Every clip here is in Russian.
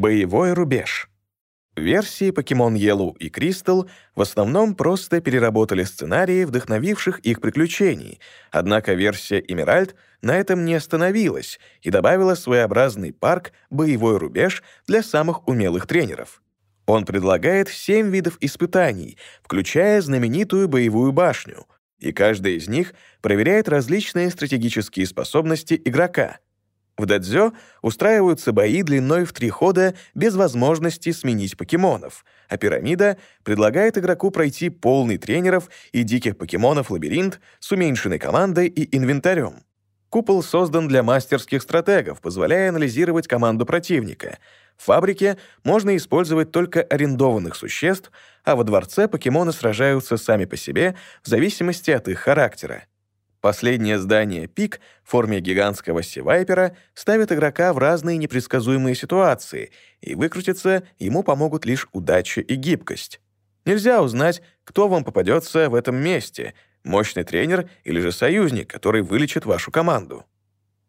Боевой рубеж. Версии Pokemon Yellow и Crystal в основном просто переработали сценарии, вдохновивших их приключений, однако версия Emerald на этом не остановилась и добавила своеобразный парк «Боевой рубеж» для самых умелых тренеров. Он предлагает семь видов испытаний, включая знаменитую боевую башню, и каждая из них проверяет различные стратегические способности игрока — в дадзё устраиваются бои длиной в три хода без возможности сменить покемонов, а пирамида предлагает игроку пройти полный тренеров и диких покемонов лабиринт с уменьшенной командой и инвентарем. Купол создан для мастерских стратегов, позволяя анализировать команду противника. В фабрике можно использовать только арендованных существ, а во дворце покемоны сражаются сами по себе в зависимости от их характера. Последнее здание пик в форме гигантского сивайпера ставит игрока в разные непредсказуемые ситуации, и выкрутиться ему помогут лишь удача и гибкость. Нельзя узнать, кто вам попадется в этом месте — мощный тренер или же союзник, который вылечит вашу команду.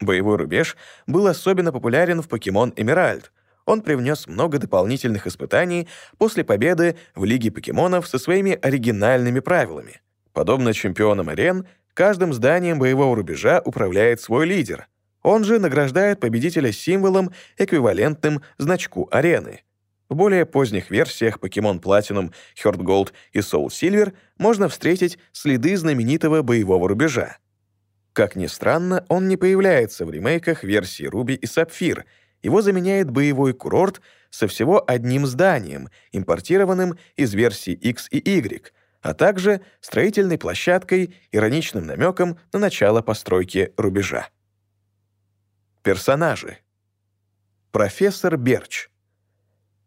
Боевой рубеж был особенно популярен в Покемон Эмеральд. Он привнес много дополнительных испытаний после победы в Лиге покемонов со своими оригинальными правилами. Подобно чемпионам арен — Каждым зданием боевого рубежа управляет свой лидер. Он же награждает победителя символом, эквивалентным значку арены. В более поздних версиях Pokemon Platinum, Heart Gold и Soul Silver можно встретить следы знаменитого боевого рубежа. Как ни странно, он не появляется в ремейках версии Руби и Сапфир. Его заменяет боевой курорт со всего одним зданием, импортированным из версий X и Y — а также строительной площадкой, ироничным намеком на начало постройки рубежа. Персонажи. Профессор Берч.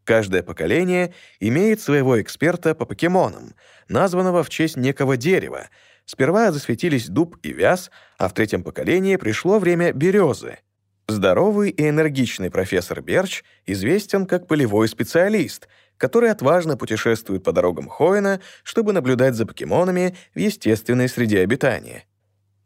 Каждое поколение имеет своего эксперта по покемонам, названного в честь некого дерева. Сперва засветились дуб и вяз, а в третьем поколении пришло время березы. Здоровый и энергичный профессор Берч известен как полевой специалист — который отважно путешествует по дорогам Хоина, чтобы наблюдать за покемонами в естественной среде обитания.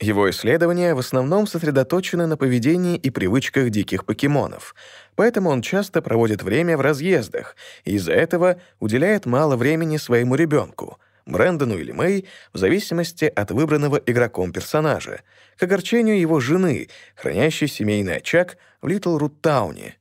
Его исследования в основном сосредоточены на поведении и привычках диких покемонов, поэтому он часто проводит время в разъездах и из-за этого уделяет мало времени своему ребенку, Брэндону или Мэй, в зависимости от выбранного игроком персонажа, к огорчению его жены, хранящей семейный очаг в Литл Руттауне.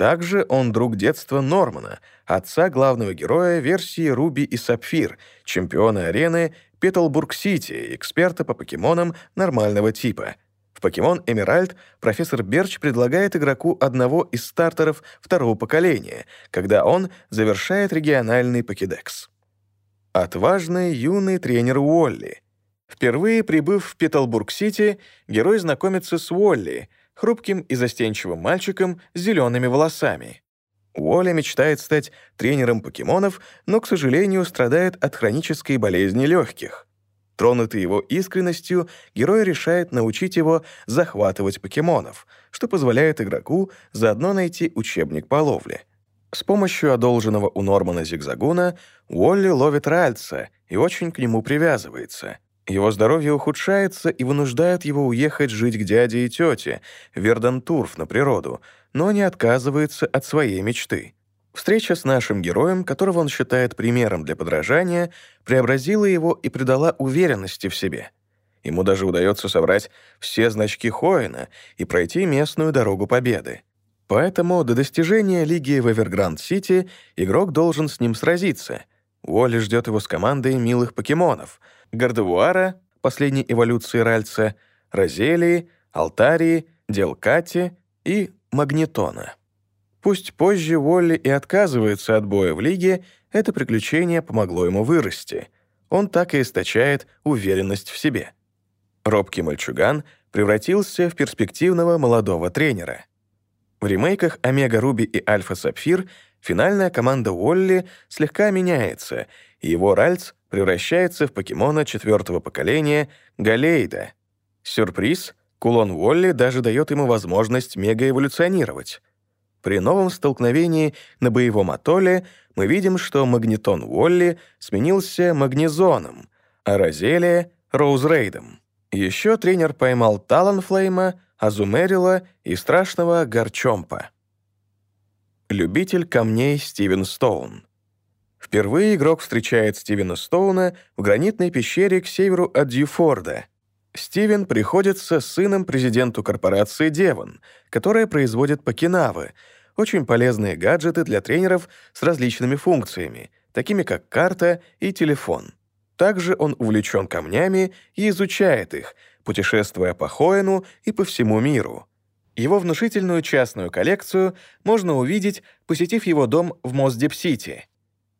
Также он друг детства Нормана, отца главного героя версии «Руби и Сапфир», чемпиона арены Петлбург-Сити, эксперта по покемонам нормального типа. В «Покемон Эмеральд» профессор Берч предлагает игроку одного из стартеров второго поколения, когда он завершает региональный покедекс. Отважный юный тренер Уолли. Впервые прибыв в Петлбург-Сити, герой знакомится с Уолли — хрупким и застенчивым мальчиком с зелеными волосами. Уолли мечтает стать тренером покемонов, но, к сожалению, страдает от хронической болезни легких. Тронутый его искренностью, герой решает научить его захватывать покемонов, что позволяет игроку заодно найти учебник по ловле. С помощью одолженного у Нормана зигзагуна Уолли ловит Ральца и очень к нему привязывается — его здоровье ухудшается и вынуждает его уехать жить к дяде и тете, Вердантурф, на природу, но не отказывается от своей мечты. Встреча с нашим героем, которого он считает примером для подражания, преобразила его и придала уверенности в себе. Ему даже удается собрать все значки Хоэна и пройти местную дорогу победы. Поэтому до достижения лиги в Эвергранд-Сити игрок должен с ним сразиться. Уолли ждет его с командой милых покемонов — Гардевуара, последней эволюции Ральца, Розелии, Алтарии, Делкати и Магнитона. Пусть позже Уолли и отказывается от боя в лиге, это приключение помогло ему вырасти. Он так и источает уверенность в себе. Робкий мальчуган превратился в перспективного молодого тренера. В ремейках «Омега Руби» и «Альфа Сапфир» финальная команда Уолли слегка меняется, и его Ральц превращается в покемона четвертого поколения Галейда. Сюрприз — кулон Уолли даже дает ему возможность мегаэволюционировать. При новом столкновении на боевом атолле мы видим, что магнитон Уолли сменился магнезоном, а Розелия — Роузрейдом. Еще тренер поймал Таланфлейма, Азумерила и страшного Гарчомпа. любитель камней Стивен Стоун. Впервые игрок встречает Стивена Стоуна в гранитной пещере к северу от Дьюфорда. Стивен приходится сыном президенту корпорации Девон, которая производит покинавы, очень полезные гаджеты для тренеров с различными функциями, такими как карта и телефон. Также он увлечен камнями и изучает их, путешествуя по Хоэну и по всему миру. Его внушительную частную коллекцию можно увидеть, посетив его дом в Моссдип-Сити.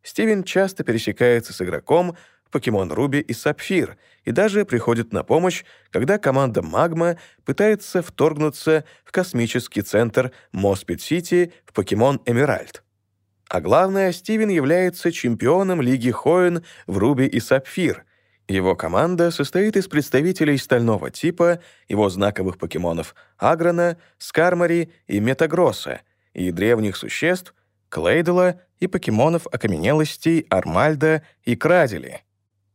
Стивен часто пересекается с игроком в Pokémon Ruby и Sapphire и даже приходит на помощь, когда команда Магма пытается вторгнуться в космический центр Моссдип-Сити в Pokémon Emerald. А главное, Стивен является чемпионом Лиги Хоэнн в Ruby и Sapphire. Его команда состоит из представителей стального типа, его знаковых покемонов Агрона, Скармари и Метагросса и древних существ Клейдела и покемонов окаменелостей Армальда и Крадели.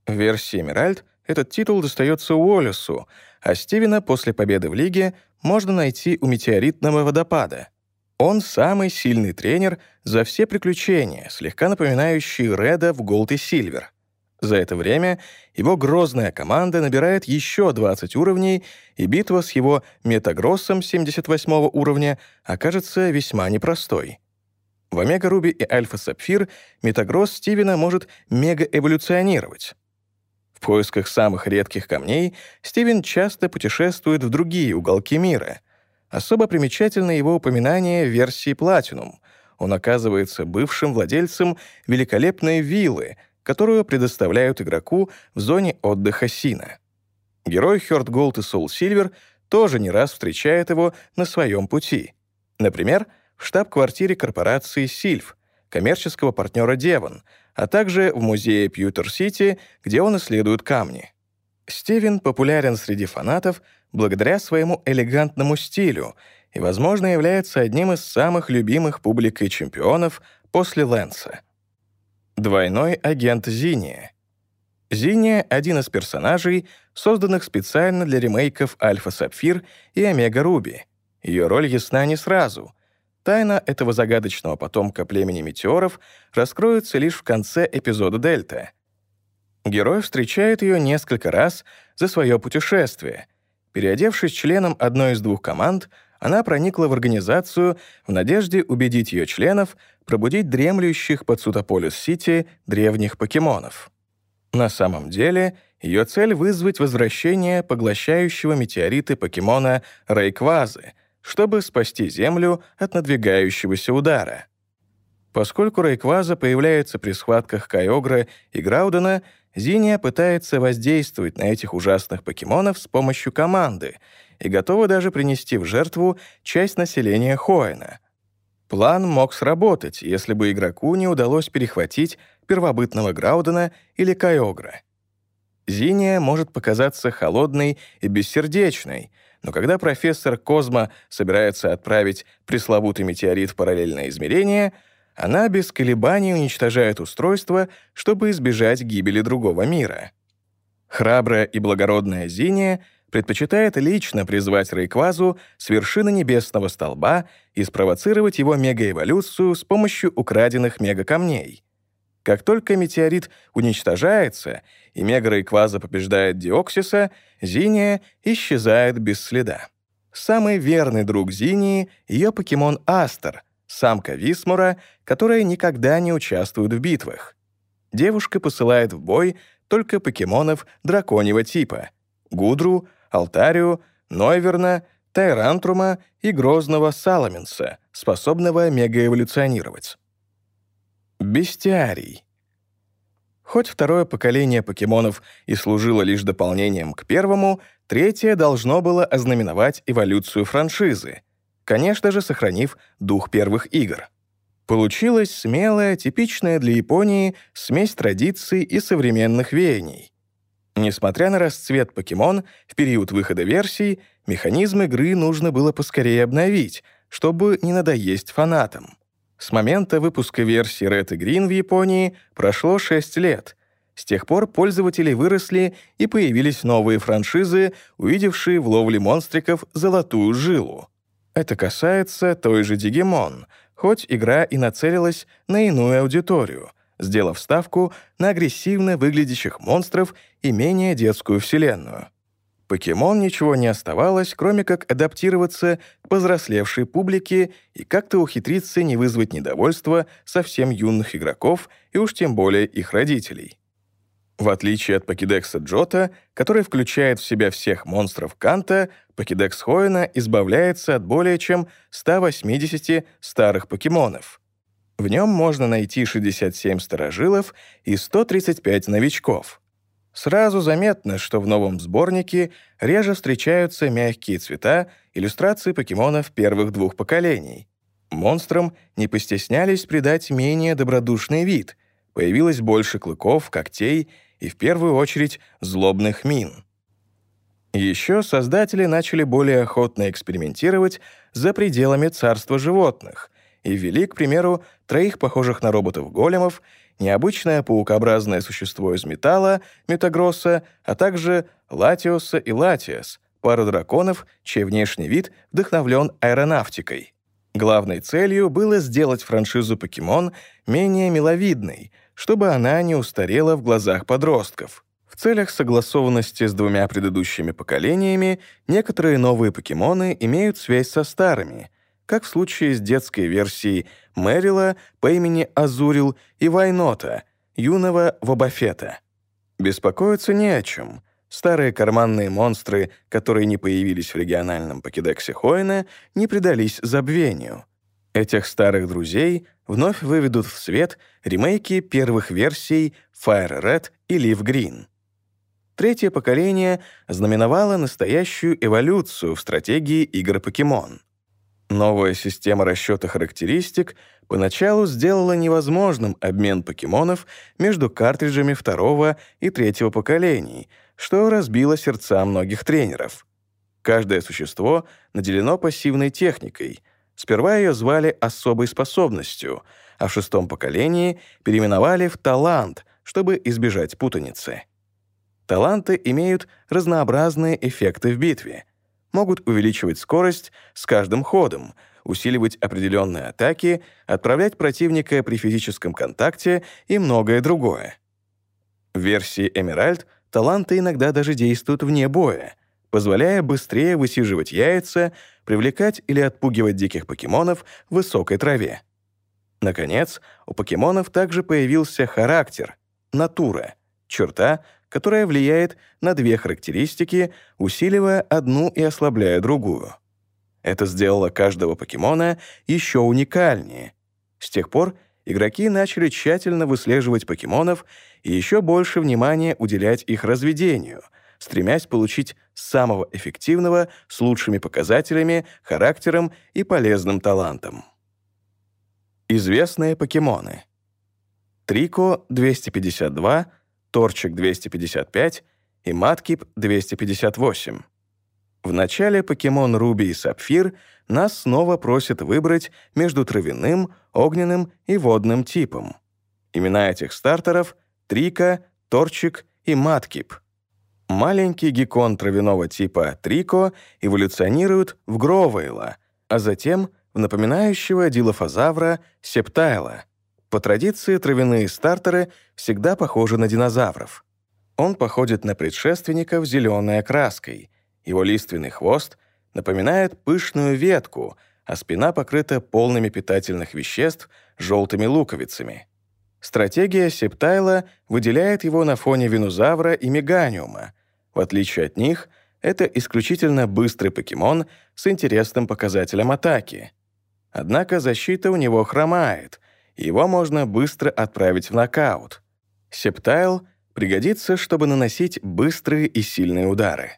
В версии Эмеральд этот титул достается Уоллесу, а Стивена после победы в Лиге можно найти у Метеоритного водопада. Он самый сильный тренер за все приключения, слегка напоминающий Реда в Голд и Сильвер. За это время его грозная команда набирает еще 20 уровней, и битва с его Метагроссом 78 уровня окажется весьма непростой. В Омега-Руби и Альфа-Сапфир Метагросс Стивена может мега-эволюционировать. В поисках самых редких камней Стивен часто путешествует в другие уголки мира. Особо примечательно его упоминание в версии Platinum. Он оказывается бывшим владельцем великолепной виллы, которую предоставляют игроку в зоне отдыха Синно. Герой HeartGold и SoulSilver тоже не раз встречает его на своем пути. Например, в штаб-квартире корпорации «Сильф», коммерческого партнера «Девон», а также в музее Пьютер-Сити, где он исследует камни. Стивен популярен среди фанатов благодаря своему элегантному стилю и, возможно, является одним из самых любимых публикой чемпионов после Лэнса. Двойной агент Зиния. Зиния — один из персонажей, созданных специально для ремейков «Альфа Сапфир» и «Омега Руби». Ее роль ясна не сразу — Тайна этого загадочного потомка племени метеоров раскроется лишь в конце эпизода «Дельта». Герой встречает ее несколько раз за свое путешествие. Переодевшись членом одной из двух команд, она проникла в организацию в надежде убедить ее членов пробудить дремлющих под Сутополис-Сити древних покемонов. На самом деле, ее цель — вызвать возвращение поглощающего метеориты покемона Рейквазы — чтобы спасти Землю от надвигающегося удара. Поскольку Рейкваза появляется при схватках Кайогра и Граудена, Зиния пытается воздействовать на этих ужасных покемонов с помощью команды и готова даже принести в жертву часть населения Хоэна. План мог сработать, если бы игроку не удалось перехватить первобытного Граудена или Кайогра. Зиния может показаться холодной и бессердечной — но когда профессор Козма собирается отправить пресловутый метеорит в параллельное измерение, она без колебаний уничтожает устройство, чтобы избежать гибели другого мира. Храбрая и благородная Зиния предпочитает лично призвать Рейквазу с вершины небесного столба и спровоцировать его мегаэволюцию с помощью украденных мегакамней. Как только метеорит уничтожается и Мега-Рейкваза побеждает Диоксиса, Зиния исчезает без следа. Самый верный друг Зинии — ее покемон Астер, самка Висмура, которая никогда не участвует в битвах. Девушка посылает в бой только покемонов драконьего типа — Гудру, Алтарию, Нойверна, Тайрантрума и грозного Саламенса, способного мегаэволюционировать. Бестиарий. Хоть второе поколение покемонов и служило лишь дополнением к первому, третье должно было ознаменовать эволюцию франшизы, конечно же, сохранив дух первых игр. Получилась смелая, типичная для Японии смесь традиций и современных веяний. Несмотря на расцвет покемон, в период выхода версий механизм игры нужно было поскорее обновить, чтобы не надоесть фанатам. С момента выпуска версии Red и Green в Японии прошло 6 лет. С тех пор пользователи выросли и появились новые франшизы, увидевшие в ловле монстриков золотую жилу. Это касается той же Digimon, хоть игра и нацелилась на иную аудиторию, сделав ставку на агрессивно выглядящих монстров и менее детскую вселенную. Покемон ничего не оставалось, кроме как адаптироваться к повзрослевшей публике и как-то ухитриться не вызвать недовольства совсем юных игроков и уж тем более их родителей. В отличие от покедекса Джота, который включает в себя всех монстров Канта, покедекс Хоина избавляется от более чем 180 старых покемонов. В нем можно найти 67 старожилов и 135 новичков — Сразу заметно, что в новом сборнике реже встречаются мягкие цвета иллюстрации покемонов первых двух поколений. Монстрам не постеснялись придать менее добродушный вид, появилось больше клыков, когтей и, в первую очередь, злобных мин. Еще создатели начали более охотно экспериментировать за пределами царства животных и ввели, к примеру, троих похожих на роботов-големов необычное паукообразное существо из металла, Метагросса, а также Латиоса и Латиас, пара драконов, чей внешний вид вдохновлен аэронавтикой. Главной целью было сделать франшизу «Покемон» менее миловидной, чтобы она не устарела в глазах подростков. В целях согласованности с двумя предыдущими поколениями некоторые новые покемоны имеют связь со старыми, как в случае с детской версией Мэрила по имени Азурил и Вайнота, юного Вабафета. Беспокоиться не о чем. Старые карманные монстры, которые не появились в региональном покедексе Хоина, не предались забвению. Этих старых друзей вновь выведут в свет ремейки первых версий Fire Red и Leaf Green. Третье поколение знаменовало настоящую эволюцию в стратегии игр покемон. Новая система расчета характеристик поначалу сделала невозможным обмен покемонов между картриджами второго и третьего поколений, что разбило сердца многих тренеров. Каждое существо наделено пассивной техникой. Сперва ее звали особой способностью, а в шестом поколении переименовали в талант, чтобы избежать путаницы. Таланты имеют разнообразные эффекты в битве — могут увеличивать скорость с каждым ходом, усиливать определенные атаки, отправлять противника при физическом контакте и многое другое. В версии Эмеральд таланты иногда даже действуют вне боя, позволяя быстрее высиживать яйца, привлекать или отпугивать диких покемонов в высокой траве. Наконец, у покемонов также появился характер, натура, черта, которая влияет на две характеристики, усиливая одну и ослабляя другую. Это сделало каждого покемона еще уникальнее. С тех пор игроки начали тщательно выслеживать покемонов и еще больше внимания уделять их разведению, стремясь получить самого эффективного с лучшими показателями, характером и полезным талантом. Известные покемоны. Трико 252 Торчик 255 и Маткип 258. В начале покемон Руби и Сапфир нас снова просят выбрать между травяным, огненным и водным типом. Имена этих стартеров — Трика, Торчик и Маткип. Маленький геккон травяного типа Трико эволюционирует в Гровейла, а затем в напоминающего дилофазавра Септайла — по традиции, травяные стартеры всегда похожи на динозавров. Он походит на предшественников зеленой окраской. Его лиственный хвост напоминает пышную ветку, а спина покрыта полными питательных веществ желтыми луковицами. Стратегия Септайла выделяет его на фоне винозавра и меганиума. В отличие от них, это исключительно быстрый покемон с интересным показателем атаки. Однако защита у него хромает, его можно быстро отправить в нокаут. Септайл пригодится, чтобы наносить быстрые и сильные удары.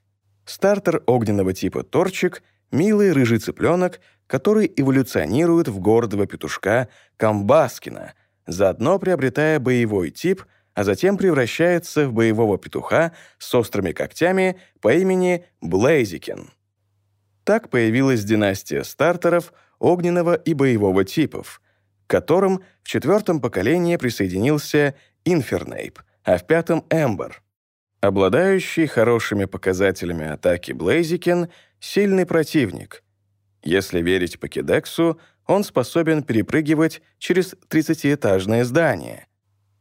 Стартер огненного типа Торчик — милый рыжий цыпленок, который эволюционирует в гордого петушка Камбаскина, заодно приобретая боевой тип, а затем превращается в боевого петуха с острыми когтями по имени Блейзикин. Так появилась династия стартеров огненного и боевого типов — которым в четвертом поколении присоединился Инфернейп, а в пятом — Эмбоар. Обладающий хорошими показателями атаки Блейзикен — сильный противник. Если верить Покедексу, он способен перепрыгивать через 30-этажное здание.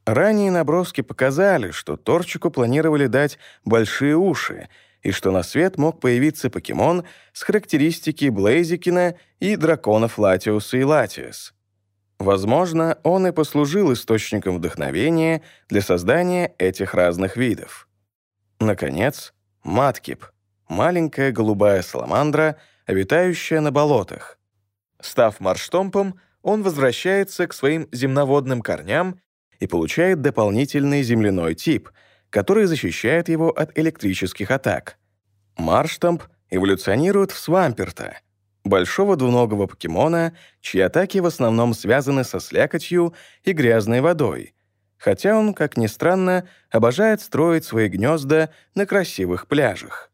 Ранние наброски показали, что Торчику планировали дать большие уши и что на свет мог появиться покемон с характеристики Блейзикина и драконов Латиуса и Латиус. Возможно, он и послужил источником вдохновения для создания этих разных видов. Наконец, Маткип — маленькая голубая саламандра, обитающая на болотах. Став марштомпом, он возвращается к своим земноводным корням и получает дополнительный земляной тип, который защищает его от электрических атак. Марштомп эволюционирует в Свамперта, большого двуногого покемона, чьи атаки в основном связаны со слякотью и грязной водой, хотя он, как ни странно, обожает строить свои гнезда на красивых пляжах.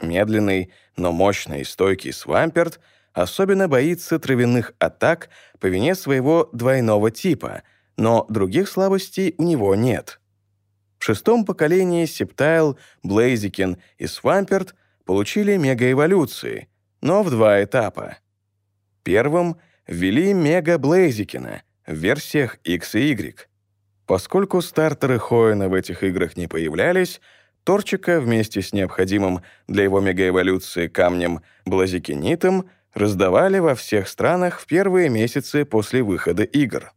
Медленный, но мощный и стойкий Свамперт особенно боится травяных атак по вине своего двойного типа, но других слабостей у него нет. В шестом поколении Септайл, Блейзикин и Свамперт получили мегаэволюции, но в два этапа. Первым ввели мега-Блейзикина в версиях X и Y. Поскольку стартеры Хоэна в этих играх не появлялись, Торчика вместе с необходимым для его мегаэволюции камнем блазикинитом раздавали во всех странах в первые месяцы после выхода игр.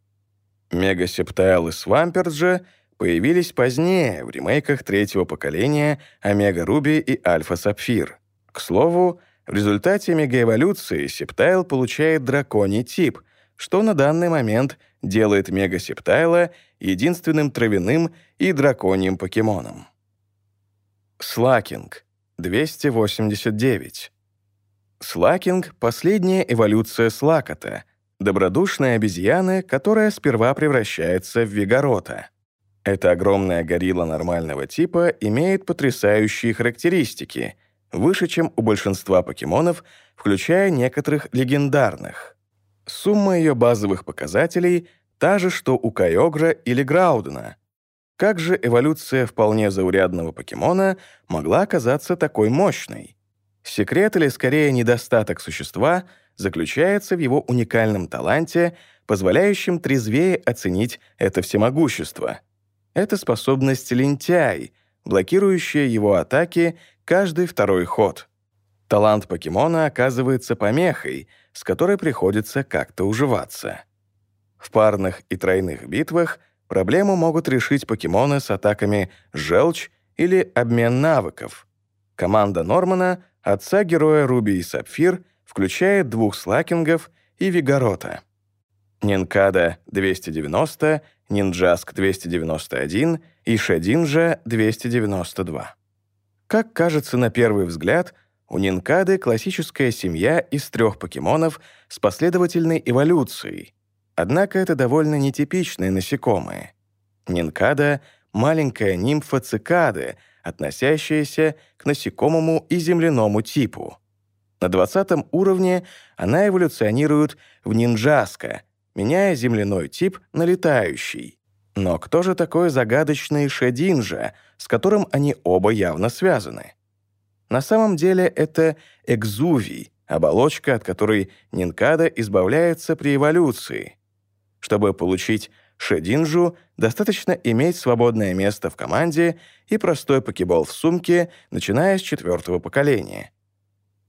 Мегасептайл и Свамперт же появились позднее, в ремейках третьего поколения Omega Ruby и Alpha Sapphire. К слову, в результате мегаэволюции Септайл получает драконий тип, что на данный момент делает Мегасептайла единственным травяным и драконьим покемоном. Слакинг, 289. Слакинг — последняя эволюция Слакота, добродушной обезьяны, которая сперва превращается в Вигорота. Эта огромная горилла нормального типа имеет потрясающие характеристики, выше, чем у большинства покемонов, включая некоторых легендарных. Сумма ее базовых показателей та же, что у Кайогра или Граудена — как же эволюция вполне заурядного покемона могла оказаться такой мощной? Секрет или, скорее, недостаток существа заключается в его уникальном таланте, позволяющем трезвее оценить это всемогущество. Это способность лентяй, блокирующая его атаки каждый второй ход. Талант покемона оказывается помехой, с которой приходится как-то уживаться. В парных и тройных битвах Проблему могут решить покемоны с атаками «Желчь» или «Обмен навыков». Команда Нормана, отца героя Руби и Сапфир, включает двух слакингов и Вигорота. Нинкада 290, Нинджаск 291 и Шединжа 292. Как кажется на первый взгляд, у Нинкады классическая семья из трех покемонов с последовательной эволюцией, Однако это довольно нетипичные насекомые. Нинкада — маленькая нимфа цикады, относящаяся к насекомому и земляному типу. На 20 уровне она эволюционирует в нинджаска, меняя земляной тип на летающий. Но кто же такой загадочный Шединжа, с которым они оба явно связаны? На самом деле это экзувий, оболочка, от которой Нинкада избавляется при эволюции. Чтобы получить Шединжу, достаточно иметь свободное место в команде и простой покебол в сумке, начиная с четвертого поколения.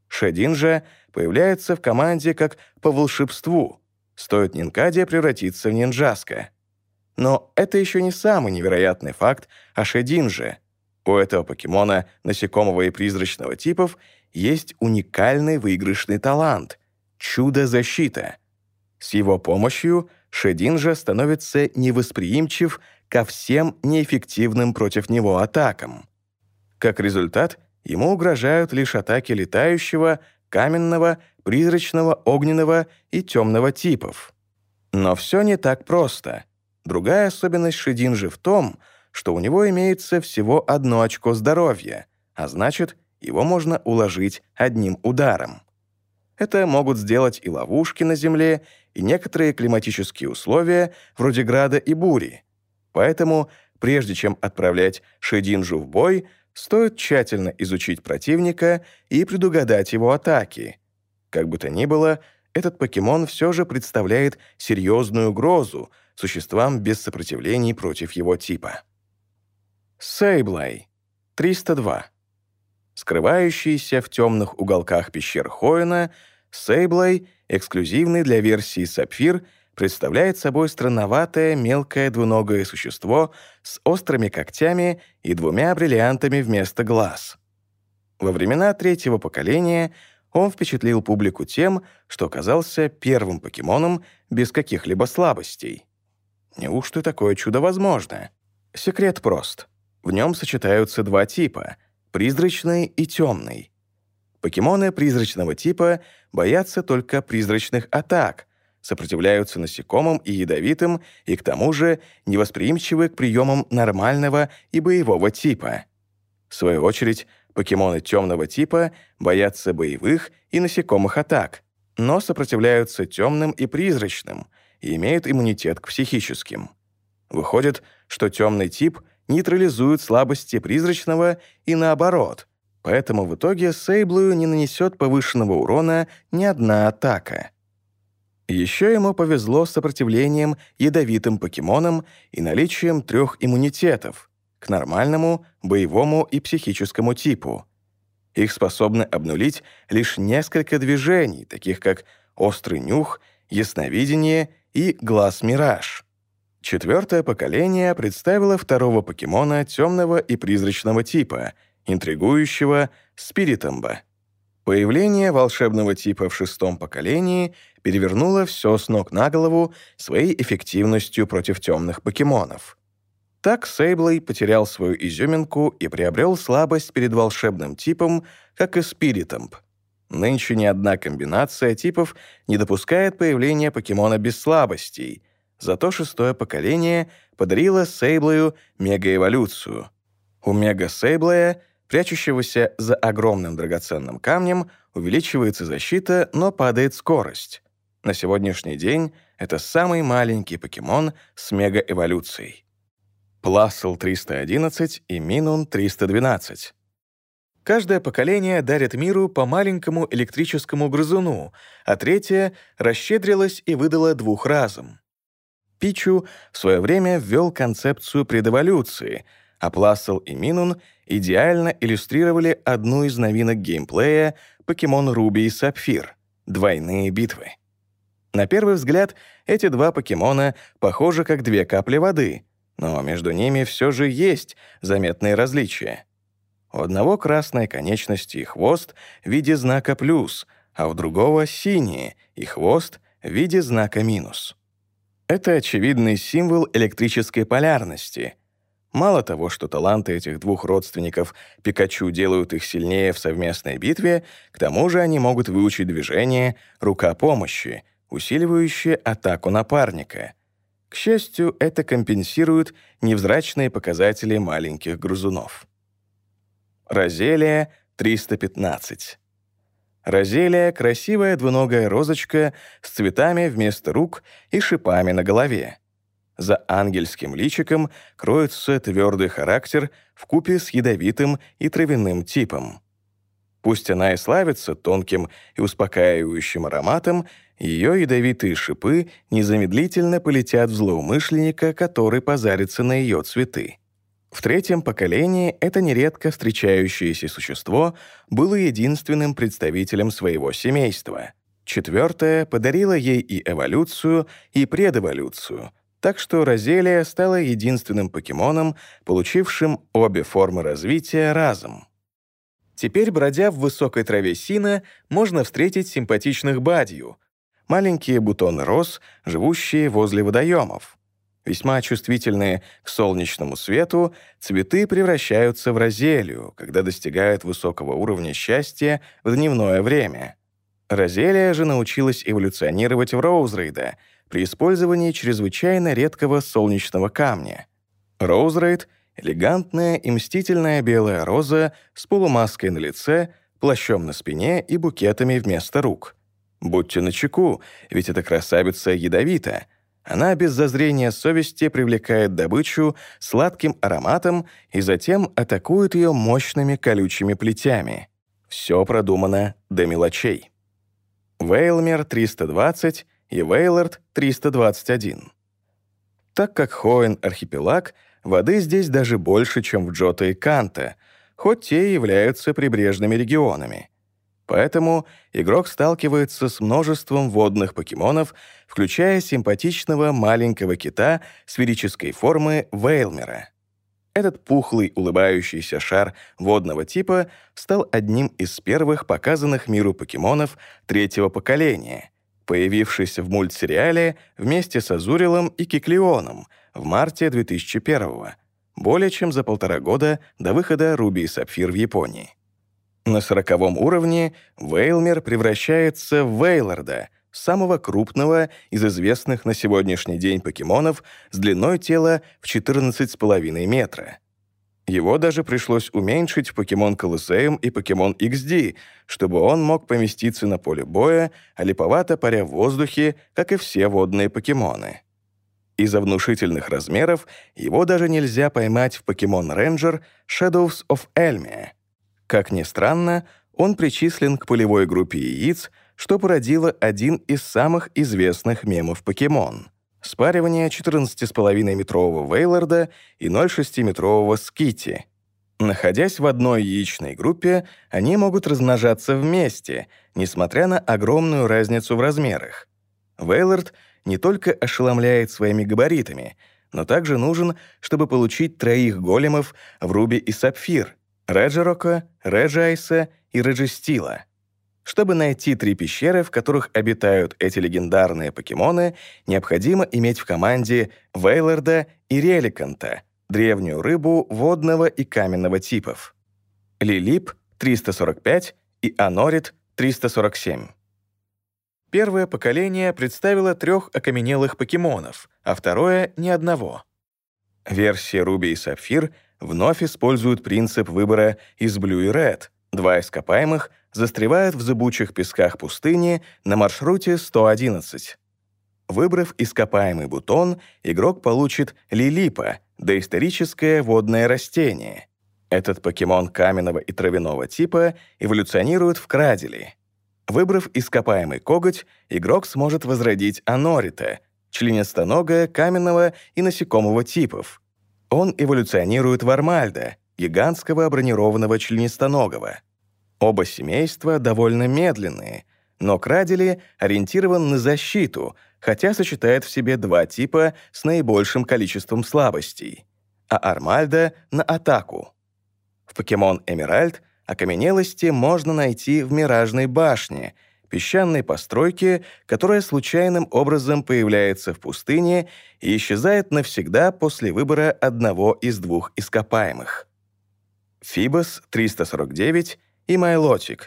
Шединжа появляется в команде как по волшебству, стоит Нинкаде превратиться в нинджаска. Но это еще не самый невероятный факт о Шединже. У этого покемона насекомого и призрачного типов есть уникальный выигрышный талант — чудо-защита. С его помощью Шедин же становится невосприимчив ко всем неэффективным против него атакам. Как результат, ему угрожают лишь атаки летающего, каменного, призрачного, огненного и темного типов. Но все не так просто. Другая особенность Шединжи в том, что у него имеется всего одно очко здоровья, а значит, его можно уложить одним ударом. Это могут сделать и ловушки на Земле, и некоторые климатические условия, вроде града и бури. Поэтому, прежде чем отправлять Шединжу в бой, стоит тщательно изучить противника и предугадать его атаки. Как бы то ни было, этот покемон все же представляет серьезную угрозу существам без сопротивлений против его типа. Сейблай, 302. Скрывающийся в темных уголках пещер Хоина, Сейблай, эксклюзивный для версии Сапфир, представляет собой странноватое мелкое двуногое существо с острыми когтями и двумя бриллиантами вместо глаз. Во времена третьего поколения он впечатлил публику тем, что оказался первым покемоном без каких-либо слабостей. Неужто такое чудо возможно? Секрет прост. В нем сочетаются два типа — призрачный и темный. Покемоны призрачного типа боятся только призрачных атак, сопротивляются насекомым и ядовитым и к тому же невосприимчивы к приемам нормального и боевого типа. В свою очередь, покемоны темного типа боятся боевых и насекомых атак, но сопротивляются темным и призрачным и имеют иммунитет к психическим. Выходит, что темный тип нейтрализует слабости призрачного и наоборот, поэтому в итоге Сейблую не нанесет повышенного урона ни одна атака. Еще ему повезло с сопротивлением ядовитым покемонам и наличием трех иммунитетов, к нормальному, боевому и психическому типу. Их способны обнулить лишь несколько движений, таких как острый нюх, ясновидение и глаз-мираж. Четвертое поколение представило второго покемона темного и призрачного типа, интригующего Спиритомба. Появление волшебного типа в шестом поколении перевернуло все с ног на голову своей эффективностью против темных покемонов. Так Сейблей потерял свою изюминку и приобрел слабость перед волшебным типом, как и спиритом. Нынче ни одна комбинация типов не допускает появления покемона без слабостей, зато шестое поколение подарило Сейблею мегаэволюцию. У мега-Сейблея, прячущегося за огромным драгоценным камнем, увеличивается защита, но падает скорость. На сегодняшний день это самый маленький покемон с мегаэволюцией. Плассел 311 и Минун 312. Каждое поколение дарит миру по маленькому электрическому грызуну, а третье расщедрилось и выдало двух разом. Пичу в свое время ввел концепцию предэволюции, а Плассел и Минун идеально иллюстрировали одну из новинок геймплея «Покемон Руби и Сапфир» — двойные битвы. На первый взгляд, эти два покемона похожи как две капли воды, но между ними все же есть заметные различия. У одного красная конечность и хвост в виде знака «плюс», а у другого — синие и хвост в виде знака «минус». Это очевидный символ электрической полярности. Мало того, что таланты этих двух родственников Пикачу делают их сильнее в совместной битве, к тому же они могут выучить движение «рука помощи», усиливающее атаку напарника — к счастью, это компенсирует невзрачные показатели маленьких грызунов. Розелия 315. Розелия — красивая двуногая розочка с цветами вместо рук и шипами на голове. За ангельским личиком кроется твердый характер в купе с ядовитым и травяным типом. Пусть она и славится тонким и успокаивающим ароматом, ее ядовитые шипы незамедлительно полетят в злоумышленника, который позарится на ее цветы. В третьем поколении это нередко встречающееся существо было единственным представителем своего семейства. Четвертое подарило ей и эволюцию, и предэволюцию, так что Розелия стала единственным покемоном, получившим обе формы развития разом. Теперь, бродя в высокой траве сина, можно встретить симпатичных бадью — маленькие бутоны роз, живущие возле водоемов. Весьма чувствительные к солнечному свету, цветы превращаются в розелию, когда достигают высокого уровня счастья в дневное время. Розелия же научилась эволюционировать в Роузрейда при использовании чрезвычайно редкого солнечного камня. Роузрейд — элегантная и мстительная белая роза с полумаской на лице, плащом на спине и букетами вместо рук — Будьте начеку, ведь эта красавица ядовита. Она без зазрения совести привлекает добычу сладким ароматом и затем атакует ее мощными колючими плетями. Все продумано до мелочей. Вейлмер 320 и Вейлорд 321. Так как Хоен — архипелаг, воды здесь даже больше, чем в Джота и Канта, хоть те и являются прибрежными регионами. Поэтому игрок сталкивается с множеством водных покемонов, включая симпатичного маленького кита сферической формы Вейлмера. Этот пухлый улыбающийся шар водного типа стал одним из первых показанных миру покемонов третьего поколения, появившийся в мультсериале вместе с Азурилом и Киклеоном в марте 2001 более чем за полтора года до выхода Руби и Сапфир в Японии. На сороковом уровне Вейлмер превращается в Вейлорда — самого крупного из известных на сегодняшний день покемонов с длиной тела в 14,5 метра. Его даже пришлось уменьшить в Покемон Колосеум и Покемон XD, чтобы он мог поместиться на поле боя, а липовато паря в воздухе, как и все водные покемоны. Из-за внушительных размеров его даже нельзя поймать в Покемон Рейнджер Shadows of Elmia. Как ни странно, он причислен к полевой группе яиц — что породило один из самых известных мемов покемон — спаривание 14,5-метрового Вейлорда и 0,6-метрового Скити. Находясь в одной яичной группе, они могут размножаться вместе, несмотря на огромную разницу в размерах. Вейлорд не только ошеломляет своими габаритами, но также нужен, чтобы получить троих големов в Руби и Сапфир — Реджерока, Реджайса и Реджестила — чтобы найти три пещеры, в которых обитают эти легендарные покемоны, необходимо иметь в команде Вейлорда и Реликанта, древнюю рыбу водного и каменного типов. Лилип — 345 и Анорит — 347. Первое поколение представило трех окаменелых покемонов, а второе — ни одного. Версия Руби и Сапфир вновь использует принцип выбора из Blue и Red, два ископаемых, застревают в зыбучих песках пустыни на маршруте 111. Выбрав ископаемый бутон, игрок получит лилипа, доисторическое водное растение. Этот покемон каменного и травяного типа эволюционирует в крадели. Выбрав ископаемый коготь, игрок сможет возродить анорита, членистоногое, каменного и насекомого типов. Он эволюционирует в армальда, гигантского бронированного членистоногого. Оба семейства довольно медленные, но Крадели ориентирован на защиту, хотя сочетает в себе два типа с наибольшим количеством слабостей, а Армальда — на атаку. В покемон Эмеральд окаменелости можно найти в Миражной башне, песчаной постройке, которая случайным образом появляется в пустыне и исчезает навсегда после выбора одного из двух ископаемых. Фибос 349 и MyLogic.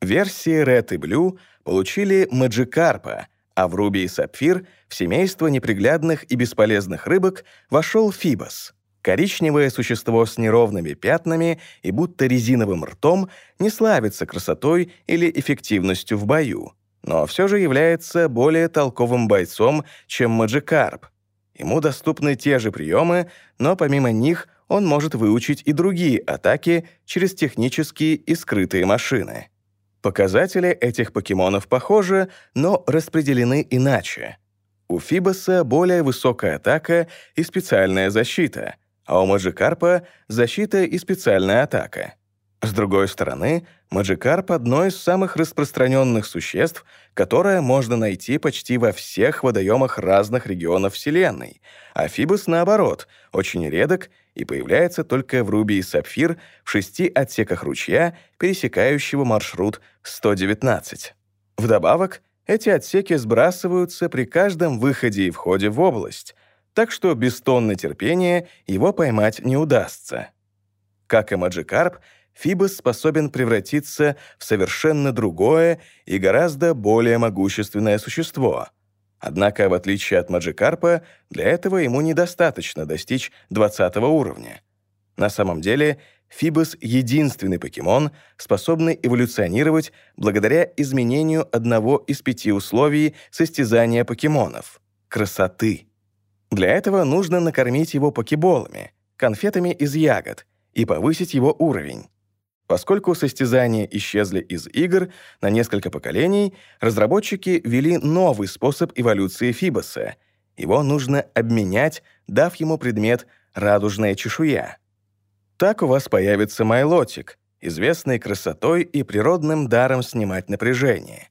Версии Red и Blue получили Magikarp, а в Ruby и Sapphire в семейство неприглядных и бесполезных рыбок вошел Фибос. Коричневое существо с неровными пятнами и будто резиновым ртом не славится красотой или эффективностью в бою, но все же является более толковым бойцом, чем Маджикарп. Ему доступны те же приемы, но помимо них — он может выучить и другие атаки через технические и скрытые машины. Показатели этих покемонов похожи, но распределены иначе. У Фибоса более высокая атака и специальная защита, а у Маджикарпа — защита и специальная атака. С другой стороны, Маджикарп — одно из самых распространенных существ, которое можно найти почти во всех водоемах разных регионов Вселенной, а Фибос, наоборот, очень редок и появляется только в Руби и Сапфир в шести отсеках ручья, пересекающего маршрут 119. Вдобавок, эти отсеки сбрасываются при каждом выходе и входе в область, так что без тонны терпения его поймать не удастся. Как и Маджикарп, Фибос способен превратиться в совершенно другое и гораздо более могущественное существо — Однако, в отличие от Маджикарпа, для этого ему недостаточно достичь 20 уровня. На самом деле, Фибос — единственный покемон, способный эволюционировать благодаря изменению одного из пяти условий состязания покемонов — красоты. Для этого нужно накормить его покеболами, конфетами из ягод, и повысить его уровень. Поскольку состязания исчезли из игр на несколько поколений, разработчики ввели новый способ эволюции Фибоса. Его нужно обменять, дав ему предмет «радужная чешуя». Так у вас появится майлотик, известный красотой и природным даром снимать напряжение.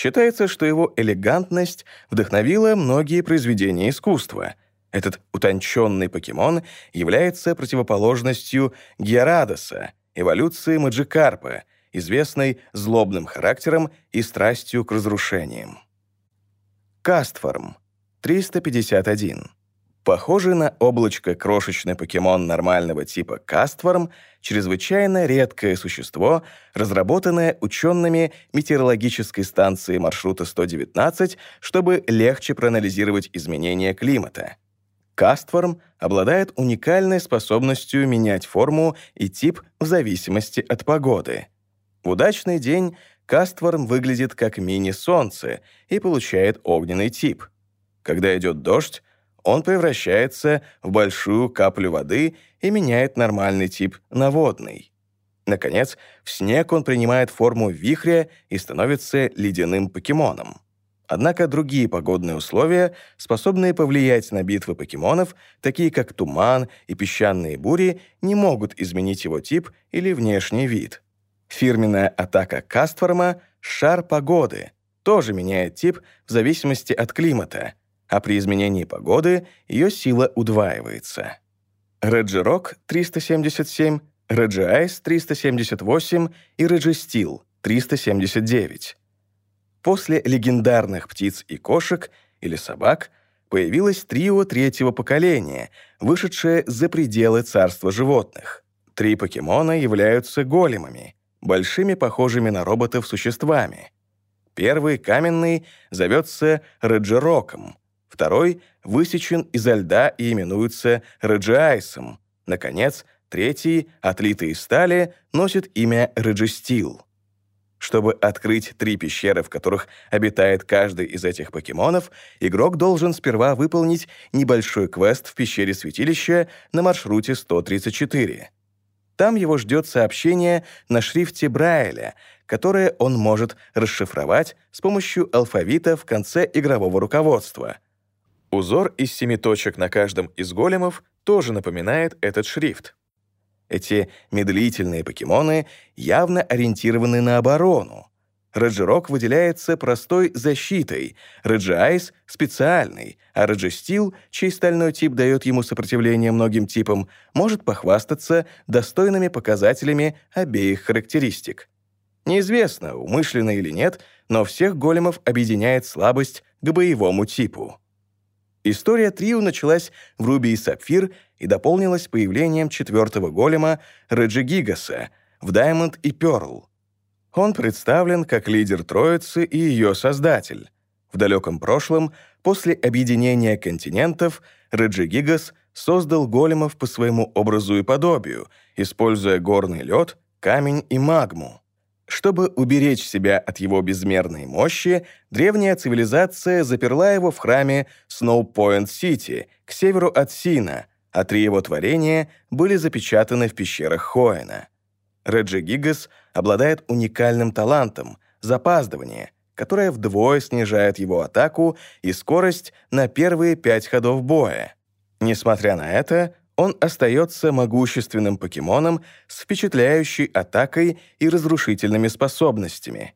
Считается, что его элегантность вдохновила многие произведения искусства. Этот утонченный покемон является противоположностью Герадоса — эволюции Маджикарпа, известной злобным характером и страстью к разрушениям. Кастформ, 351. Похожий на облачко крошечный покемон нормального типа Кастформ, чрезвычайно редкое существо, разработанное учеными метеорологической станции маршрута 119, чтобы легче проанализировать изменения климата. Кастформ обладает уникальной способностью менять форму и тип в зависимости от погоды. В удачный день Кастворм выглядит как мини-солнце и получает огненный тип. Когда идет дождь, он превращается в большую каплю воды и меняет нормальный тип на водный. Наконец, в снег он принимает форму вихря и становится ледяным покемоном. Однако другие погодные условия, способные повлиять на битвы покемонов, такие как туман и песчаные бури, не могут изменить его тип или внешний вид. Фирменная атака Кастформа — шар погоды, тоже меняет тип в зависимости от климата, а при изменении погоды ее сила удваивается. Реджирок 377, Реджиайс 378 и Реджистил 379. После легендарных птиц и кошек или собак появилось трио третьего поколения, вышедшее за пределы царства животных. Три покемона являются големами, большими похожими на роботов существами. Первый, каменный, зовется Реджероком, второй высечен изо льда и именуется Реджиайсом. Наконец, третий, отлитый из стали, носит имя Реджистил. Чтобы открыть три пещеры, в которых обитает каждый из этих покемонов, игрок должен сперва выполнить небольшой квест в пещере святилища на маршруте 134. Там его ждет сообщение на шрифте Брайля, которое он может расшифровать с помощью алфавита в конце игрового руководства. Узор из семи точек на каждом из големов тоже напоминает этот шрифт. Эти медлительные покемоны явно ориентированы на оборону. Реджирок выделяется простой защитой, Реджиайс — специальный, а Реджистил, чей стальной тип дает ему сопротивление многим типам, может похвастаться достойными показателями обеих характеристик. Неизвестно, умышленно или нет, но всех големов объединяет слабость к боевому типу. История Трио началась в Руби и Сапфир и дополнилась появлением четвертого голема Реджи Гигаса в Diamond и Pearl. Он представлен как лидер Троицы и ее создатель. В далеком прошлом, после объединения континентов, Реджи Гигас создал големов по своему образу и подобию, используя горный лед, камень и магму. Чтобы уберечь себя от его безмерной мощи, древняя цивилизация заперла его в храме Сноупойнт-Сити к северу от Сина, а три его творения были запечатаны в пещерах Хоэна. Реджи Гигас обладает уникальным талантом — запаздывание, которое вдвое снижает его атаку и скорость на первые пять ходов боя. Несмотря на это, он остается могущественным покемоном с впечатляющей атакой и разрушительными способностями.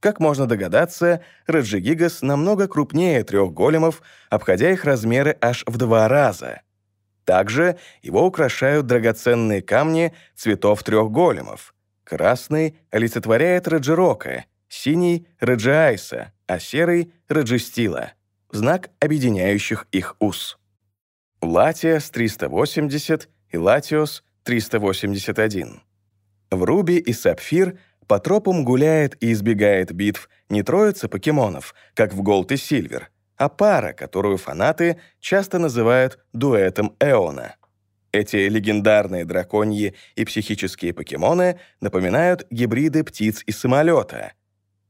Как можно догадаться, Реджигигас намного крупнее трех големов, обходя их размеры аж в два раза. Также его украшают драгоценные камни цветов трех големов. Красный олицетворяет Реджирока, синий — Реджиайса, а серый — Реджистила, знак объединяющих их уз. Латиас 380 и Латиос 381. В Ruby и Sapphire по тропам гуляет и избегает битв не троица покемонов, как в Gold и Silver, а пара, которую фанаты часто называют дуэтом Эона. Эти легендарные драконьи и психические покемоны напоминают гибриды птиц и самолета.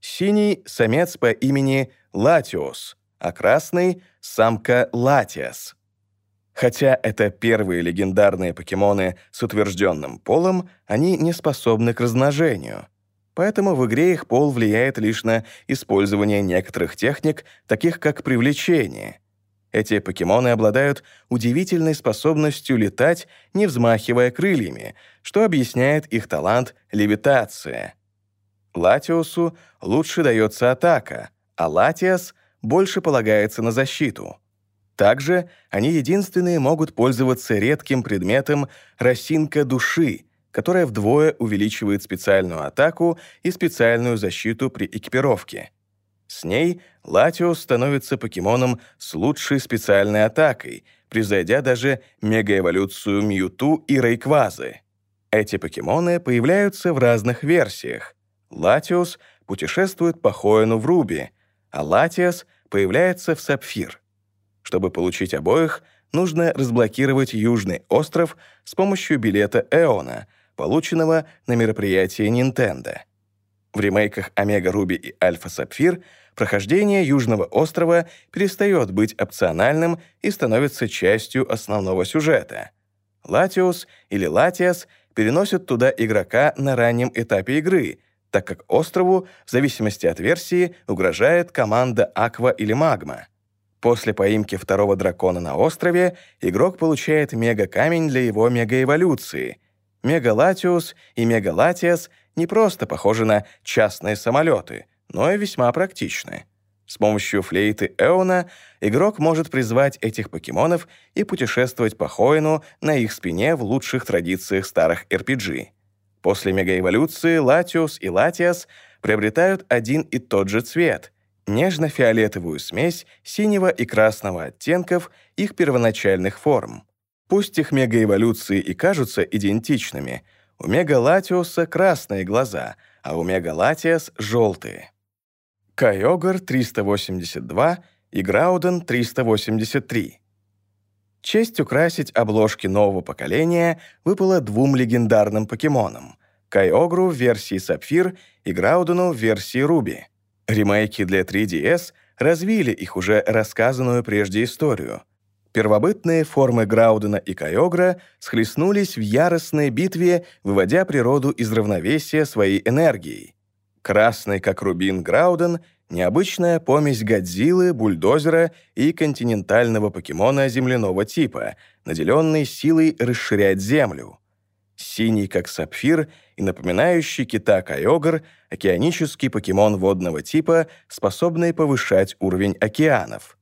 Синий — самец по имени Латиос, а красный — самка Латиас — Хотя это первые легендарные покемоны с утвержденным полом, они не способны к размножению. Поэтому в игре их пол влияет лишь на использование некоторых техник, таких как привлечение. Эти покемоны обладают удивительной способностью летать, не взмахивая крыльями, что объясняет их талант левитация. Латиусу лучше дается атака, а Латиас больше полагается на защиту. Также они единственные могут пользоваться редким предметом «росинка души», которая вдвое увеличивает специальную атаку и специальную защиту при экипировке. С ней Латиос становится покемоном с лучшей специальной атакой, превзойдя даже мегаэволюцию Мьюту и Рейквазы. Эти покемоны появляются в разных версиях. Латиос путешествует по Хоэну в Руби, а Латиас появляется в Сапфир. Чтобы получить обоих, нужно разблокировать Южный остров с помощью билета Эона, полученного на мероприятии Nintendo. В ремейках Омега Руби и Альфа Сапфир прохождение Южного острова перестает быть опциональным и становится частью основного сюжета. Латиус или Латиас переносят туда игрока на раннем этапе игры, так как острову, в зависимости от версии, угрожает команда Аква или Магма. После поимки второго дракона на острове игрок получает мега-камень для его мегаэволюции. Мегалатиус и Мегалатиас не просто похожи на частные самолеты, но и весьма практичны. С помощью флейты Эона игрок может призвать этих покемонов и путешествовать по Хоину на их спине в лучших традициях старых RPG. После мегаэволюции Латиус и Латиас приобретают один и тот же цвет — нежно-фиолетовую смесь синего и красного оттенков их первоначальных форм. Пусть их мегаэволюции и кажутся идентичными, у Мегалатиуса красные глаза, а у Мегалатиас — желтые. Кайогар 382 и Грауден 383. Честь украсить обложки нового поколения выпала двум легендарным покемонам — Кайогру в версии Сапфир и Граудену в версии Руби. Ремейки для 3DS развили их уже рассказанную прежде историю. Первобытные формы Граудена и Кайогра схлестнулись в яростной битве, выводя природу из равновесия своей энергией. Красный, как рубин Грауден — необычная помесь Годзиллы, бульдозера и континентального покемона земляного типа, наделенный силой расширять Землю. Синий, как сапфир, и напоминающий кита Кайогр — океанический покемон водного типа, способный повышать уровень океанов.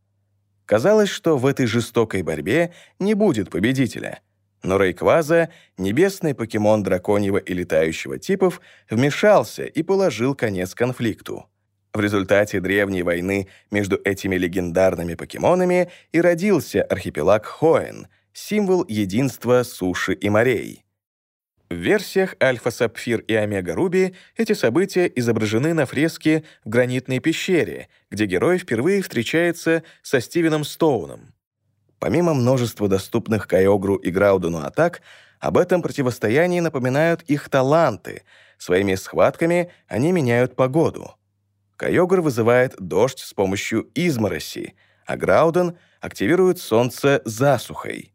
Казалось, что в этой жестокой борьбе не будет победителя. Но Рейкваза, небесный покемон драконьего и летающего типов, вмешался и положил конец конфликту. В результате древней войны между этими легендарными покемонами и родился архипелаг Хоэн, символ единства суши и морей. В версиях Альфа Сапфир и Омега Руби эти события изображены на фреске в гранитной пещере, где герой впервые встречается со Стивеном Стоуном. Помимо множества доступных Кайогру и Граудену атак, об этом противостоянии напоминают их таланты. Своими схватками они меняют погоду. Кайогр вызывает дождь с помощью измороси, а Грауден активирует солнце засухой.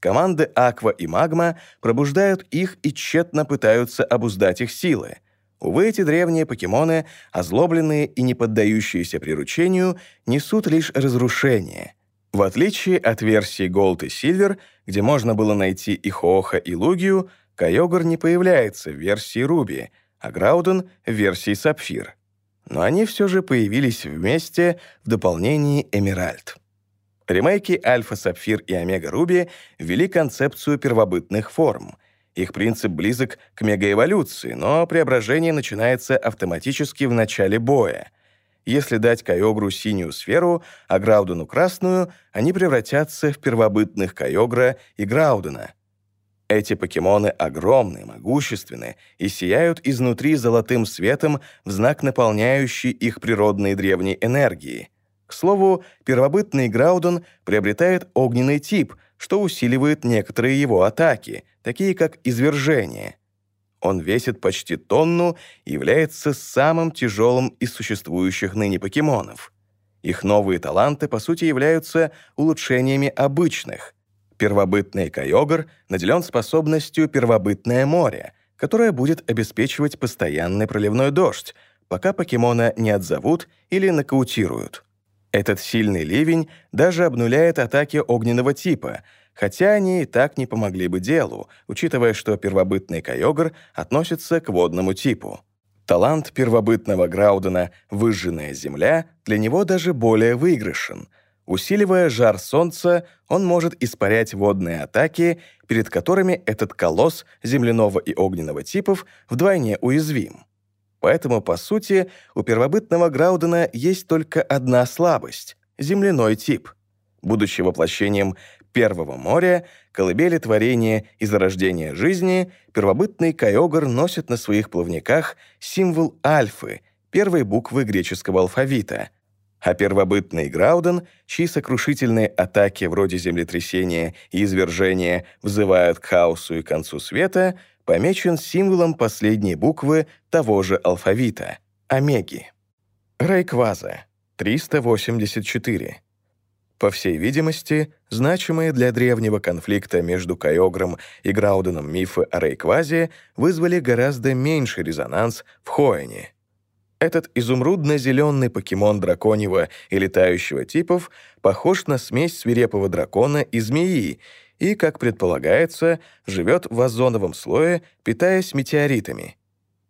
Команды Аква и Магма пробуждают их и тщетно пытаются обуздать их силы. Увы, эти древние покемоны, озлобленные и не поддающиеся приручению, несут лишь разрушение. В отличие от версии Gold и Silver, где можно было найти и Хоха, и Лугию, Кайогар не появляется в версии Руби, а Грауден — в версии Сапфир. Но они все же появились вместе в дополнении Эмеральд. Ремейки Альфа Сапфир и Омега Руби ввели концепцию первобытных форм. Их принцип близок к мегаэволюции, но преображение начинается автоматически в начале боя. Если дать Кайогру синюю сферу, а Граудену красную, они превратятся в первобытных Кайогра и Граудена. Эти покемоны огромны, могущественны и сияют изнутри золотым светом в знак наполняющей их природной древней энергии — к слову, первобытный Граудон приобретает огненный тип, что усиливает некоторые его атаки, такие как извержение. Он весит почти тонну и является самым тяжелым из существующих ныне покемонов. Их новые таланты, по сути, являются улучшениями обычных. Первобытный Кайогр наделен способностью первобытное море, которое будет обеспечивать постоянный проливной дождь, пока покемона не отзовут или нокаутируют. Этот сильный ливень даже обнуляет атаки огненного типа, хотя они и так не помогли бы делу, учитывая, что первобытный Кайогр относится к водному типу. Талант первобытного Граудена «Выжженная земля» для него даже более выигрышен. Усиливая жар солнца, он может испарять водные атаки, перед которыми этот колосс земляного и огненного типов вдвойне уязвим. Поэтому, по сути, у первобытного Граудена есть только одна слабость — земляной тип. Будучи воплощением Первого моря, колыбели творения и зарождения жизни, первобытный Кайогр носит на своих плавниках символ альфы, первой буквы греческого алфавита. А первобытный Грауден, чьи сокрушительные атаки вроде землетрясения и извержения взывают к хаосу и концу света, помечен символом последней буквы того же алфавита — омеги. Райкваза, 384. По всей видимости, значимые для древнего конфликта между Кайогром и Грауденом мифы о Рейквазе вызвали гораздо меньший резонанс в Хоэне. Этот изумрудно-зеленый покемон драконьего и летающего типов похож на смесь свирепого дракона и змеи и, как предполагается, живет в озоновом слое, питаясь метеоритами.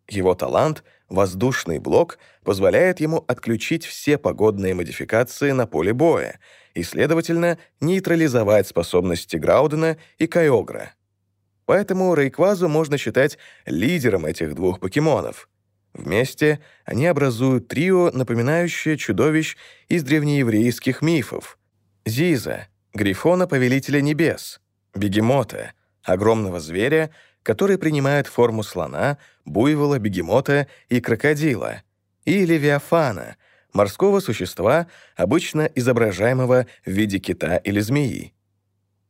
Его талант — воздушный блок позволяет ему отключить все погодные модификации на поле боя — и, следовательно, нейтрализовать способности Граудена и Кайогра. Поэтому Рейквазу можно считать лидером этих двух покемонов. Вместе они образуют трио, напоминающее чудовищ из древнееврейских мифов. Зиза, Грифона-повелителя небес, Бегемота, огромного зверя, который принимает форму слона, буйвола, бегемота и крокодила, и Левиафана — морского существа, обычно изображаемого в виде кита или змеи.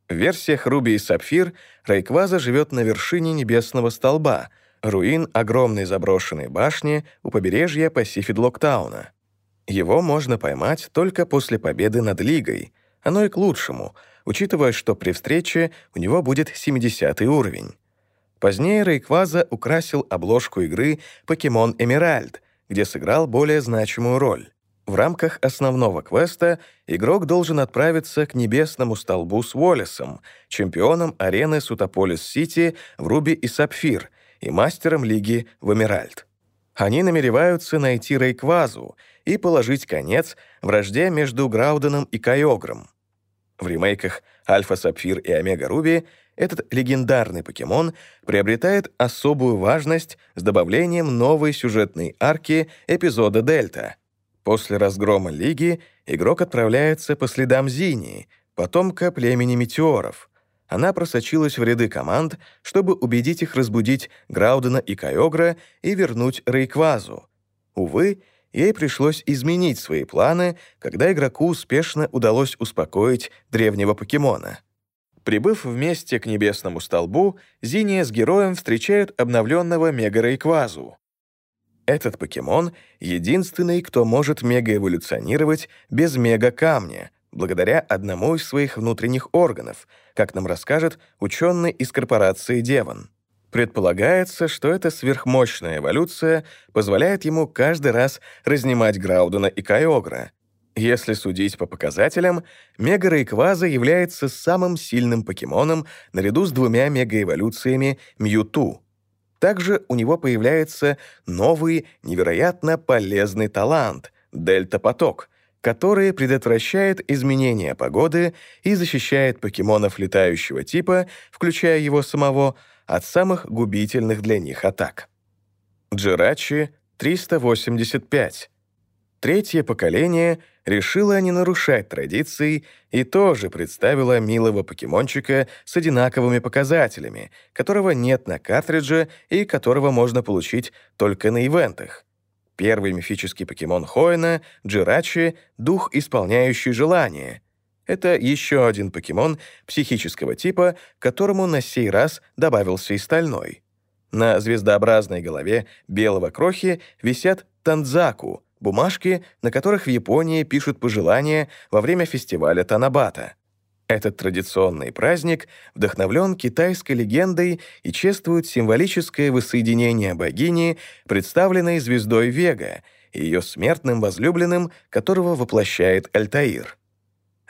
В версиях Руби и Сапфир Райкваза живет на вершине небесного столба, руин огромной заброшенной башни у побережья Пасифид-Локтауна. Его можно поймать только после победы над Лигой. Оно и к лучшему, учитывая, что при встрече у него будет 70 уровень. Позднее Рейкваза украсил обложку игры «Покемон Эмеральд», где сыграл более значимую роль. В рамках основного квеста игрок должен отправиться к небесному столбу с Уоллесом, чемпионом арены Сутополис-Сити в Руби и Сапфир и мастером лиги в Эмеральд. Они намереваются найти Рейквазу и положить конец вражде между Грауденом и Кайогром. В ремейках Альфа Сапфир и Омега Руби этот легендарный покемон приобретает особую важность с добавлением новой сюжетной арки эпизода «Дельта». После разгрома Лиги игрок отправляется по следам Зинии, потомка племени Метеоров. Она просочилась в ряды команд, чтобы убедить их разбудить Граудена и Кайогра и вернуть Рейквазу. Увы, ей пришлось изменить свои планы, когда игроку успешно удалось успокоить древнего покемона. Прибыв вместе к небесному столбу, Зиния с героем встречают обновленного Мега-Рейквазу. Этот покемон — единственный, кто может мегаэволюционировать без мега-камня, благодаря одному из своих внутренних органов, как нам расскажет ученый из корпорации Деван. Предполагается, что эта сверхмощная эволюция позволяет ему каждый раз разнимать Граудена и Кайогра, если судить по показателям, Мега-Рейкваза является самым сильным покемоном наряду с двумя мегаэволюциями Мьюту. Также у него появляется новый, невероятно полезный талант — Дельта-поток, который предотвращает изменения погоды и защищает покемонов летающего типа, включая его самого, от самых губительных для них атак. Джирачи 385. Третье поколение решила не нарушать традиции и тоже представила милого покемончика с одинаковыми показателями, которого нет на картридже и которого можно получить только на ивентах. Первый мифический покемон Хоэна — Джирачи — дух, исполняющий желание. Это еще один покемон психического типа, которому на сей раз добавился и стальной. На звездообразной голове белого крохи висят танзаку — бумажки, на которых в Японии пишут пожелания во время фестиваля Танабата. Этот традиционный праздник вдохновлен китайской легендой и чествует символическое воссоединение богини, представленной звездой Вега, и ее смертным возлюбленным, которого воплощает Альтаир.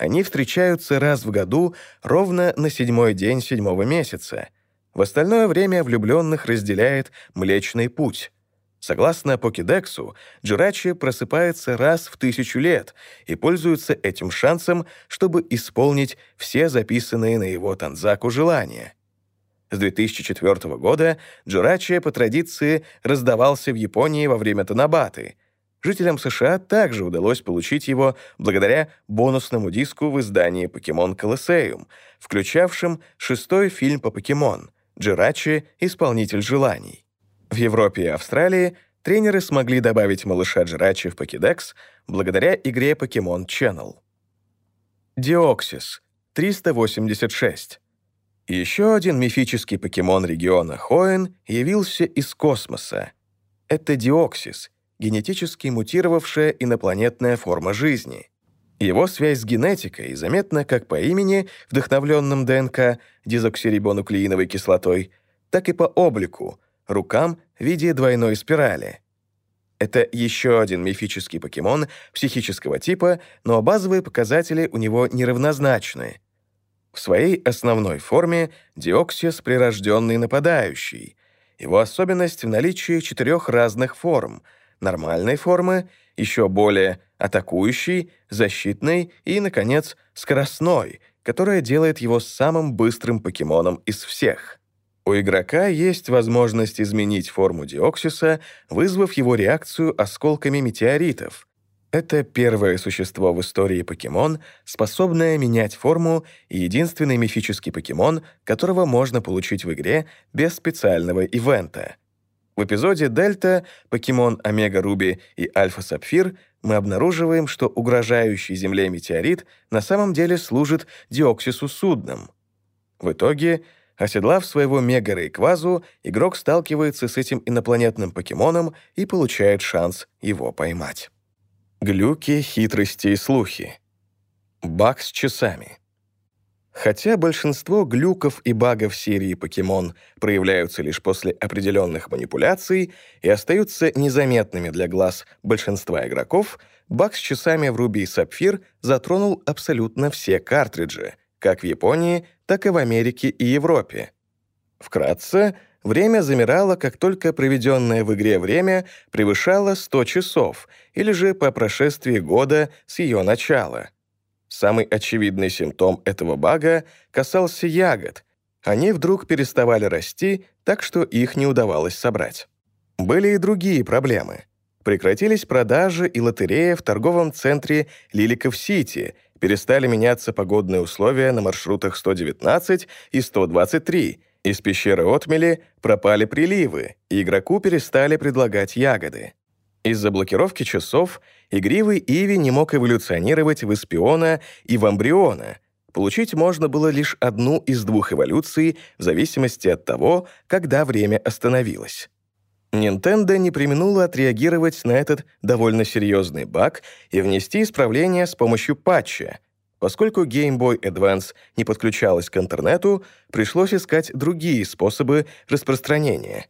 Они встречаются раз в году ровно на седьмой день седьмого месяца. В остальное время влюбленных разделяет Млечный Путь. Согласно Покедексу, Джирачи просыпается раз в тысячу лет и пользуется этим шансом, чтобы исполнить все записанные на его танзаку желания. С 2004 года Джирачи по традиции раздавался в Японии во время Танабаты. Жителям США также удалось получить его благодаря бонусному диску в издании «Покемон Колоссеум», включавшем шестой фильм по покемон «Джирачи. Исполнитель желаний». В Европе и Австралии тренеры смогли добавить малыша Джирачи в Покедекс благодаря игре Pokemon Channel. Диоксис 386. Еще один мифический покемон региона Хоэн явился из космоса. Это Диоксис, генетически мутировавшая инопланетная форма жизни. Его связь с генетикой заметна как по имени, вдохновленном ДНК, дезоксирибонуклеиновой кислотой, так и по облику — рукам в виде двойной спирали. Это еще один мифический покемон психического типа, но базовые показатели у него неравнозначны. В своей основной форме Диоксис — прирожденный нападающий. Его особенность в наличии четырех разных форм — нормальной формы, еще более атакующей, защитной и, наконец, скоростной, которая делает его самым быстрым покемоном из всех — у игрока есть возможность изменить форму Диоксиса, вызвав его реакцию осколками метеоритов. Это первое существо в истории покемон, способное менять форму и единственный мифический покемон, которого можно получить в игре без специального ивента. В эпизоде «Дельта» покемон Омега Руби и Альфа Сапфир мы обнаруживаем, что угрожающий Земле метеорит на самом деле служит Диоксису судном. В итоге — Оседлав своего мега-рейквазу, игрок сталкивается с этим инопланетным покемоном и получает шанс его поймать. Глюки, хитрости и слухи. Баг с часами. Хотя большинство глюков и багов серии «Покемон» проявляются лишь после определенных манипуляций и остаются незаметными для глаз большинства игроков, баг с часами в Руби и Сапфир затронул абсолютно все картриджи, как в Японии, так и в Америке и Европе. Вкратце, время замирало, как только проведенное в игре время превышало 100 часов, или же по прошествии года с ее начала. Самый очевидный симптом этого бага касался ягод. Они вдруг переставали расти, так что их не удавалось собрать. Были и другие проблемы. Прекратились продажи и лотерея в торговом центре Лиликов-Сити — перестали меняться погодные условия на маршрутах 119 и 123, из пещеры Отмели пропали приливы, и игроку перестали предлагать ягоды. Из-за блокировки часов игривый Иви не мог эволюционировать в Эспиона и в Амбриона. Получить можно было лишь одну из двух эволюций в зависимости от того, когда время остановилось. Nintendo не применула отреагировать на этот довольно серьезный баг и внести исправления с помощью патча. Поскольку Game Boy Advance не подключалась к интернету, пришлось искать другие способы распространения.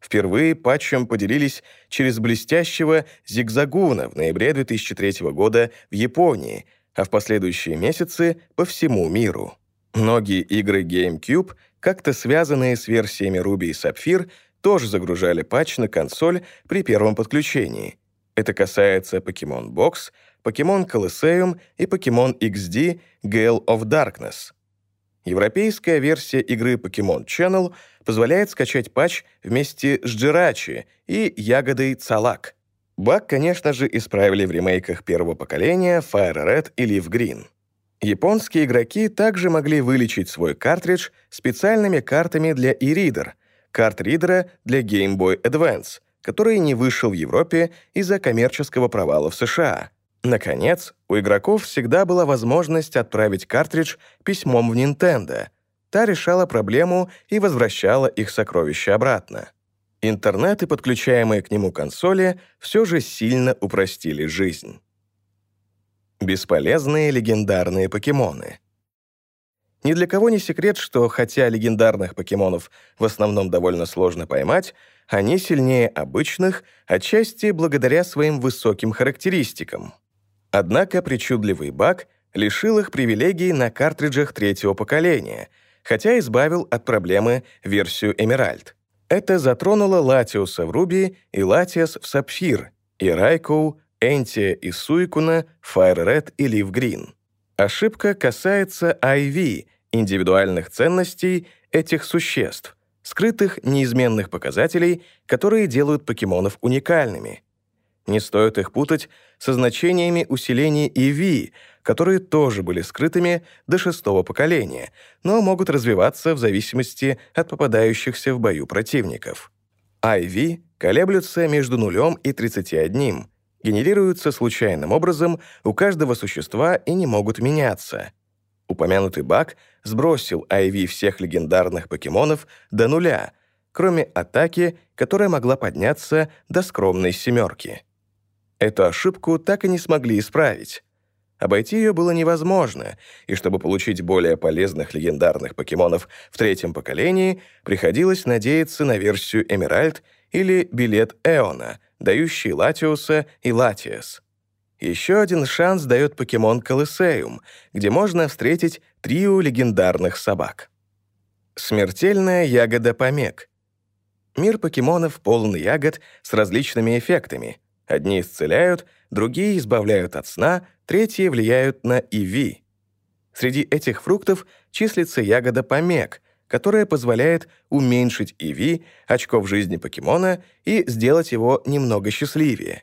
Впервые патчем поделились через блестящего Зигзагуна в ноябре 2003 года в Японии, а в последующие месяцы — по всему миру. Многие игры GameCube, как-то связанные с версиями Ruby и Sapphire, тоже загружали патч на консоль при первом подключении. Это касается Pokemon Box, Pokemon Colosseum и Pokemon XD Gale of Darkness. Европейская версия игры Pokemon Channel позволяет скачать патч вместе с Джирачи и ягодой Цалак. Баг, конечно же, исправили в ремейках первого поколения Fire Red и Leaf Green. Японские игроки также могли вылечить свой картридж специальными картами для e-reader — карт-ридера для Game Boy Advance, который не вышел в Европе из-за коммерческого провала в США. Наконец, у игроков всегда была возможность отправить картридж письмом в Nintendo. Та решала проблему и возвращала их сокровища обратно. Интернет и подключаемые к нему консоли все же сильно упростили жизнь. Бесполезные легендарные покемоны — Ни для кого не секрет, что хотя легендарных покемонов в основном довольно сложно поймать, они сильнее обычных, отчасти благодаря своим высоким характеристикам. Однако причудливый баг лишил их привилегий на картриджах третьего поколения, хотя избавил от проблемы версию Эмеральд. Это затронуло Латиуса в Руби и Латиас в Сапфир, и Райкоу, Энтия и Суикуна, Red и Leaf Green. Ошибка касается IV, индивидуальных ценностей этих существ, скрытых неизменных показателей, которые делают покемонов уникальными. Не стоит их путать со значениями усиления EV, которые тоже были скрытыми до шестого поколения, но могут развиваться в зависимости от попадающихся в бою противников. IV колеблются между нулем и 31, генерируются случайным образом у каждого существа и не могут меняться. Упомянутый баг сбросил IV всех легендарных покемонов до нуля, кроме атаки, которая могла подняться до скромной семерки. Эту ошибку так и не смогли исправить. Обойти ее было невозможно, и чтобы получить более полезных легендарных покемонов в третьем поколении, приходилось надеяться на версию Эмеральд или билет Эона — дающий Латиуса и Латиас. Еще один шанс дает покемон Колосеум, где можно встретить трио легендарных собак. Смертельная ягода помек. Мир покемонов полон ягод с различными эффектами. Одни исцеляют, другие избавляют от сна, третьи влияют на ИВ. Среди этих фруктов числится ягода помек — которая позволяет уменьшить EV, очков жизни покемона, и сделать его немного счастливее.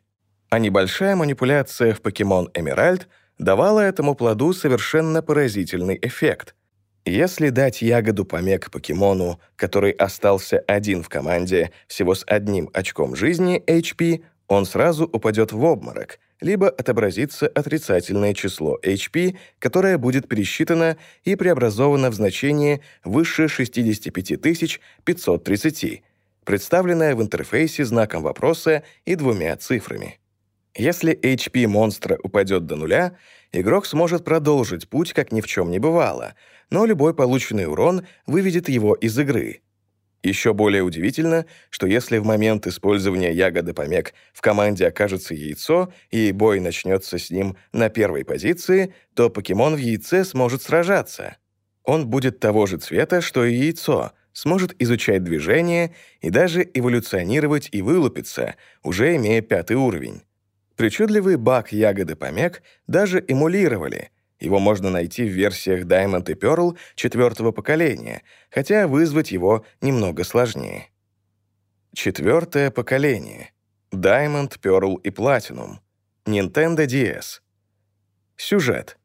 А небольшая манипуляция в покемон Эмеральд давала этому плоду совершенно поразительный эффект. Если дать ягоду помек покемону, который остался один в команде всего с одним очком жизни HP, он сразу упадет в обморок, либо отобразится отрицательное число HP, которое будет пересчитано и преобразовано в значение выше 65 530, представленное в интерфейсе знаком вопроса и двумя цифрами. Если HP монстра упадет до нуля, игрок сможет продолжить путь, как ни в чем не бывало, но любой полученный урон выведет его из игры — еще более удивительно, что если в момент использования ягоды помек в команде окажется яйцо, и бой начнется с ним на первой позиции, то покемон в яйце сможет сражаться. Он будет того же цвета, что и яйцо, сможет изучать движение и даже эволюционировать и вылупиться, уже имея пятый уровень. Причудливый баг ягоды помек даже эмулировали — его можно найти в версиях Diamond и Pearl четвертого поколения, хотя вызвать его немного сложнее. Четвертое поколение. Diamond, Pearl и Platinum. Nintendo DS. Сюжет.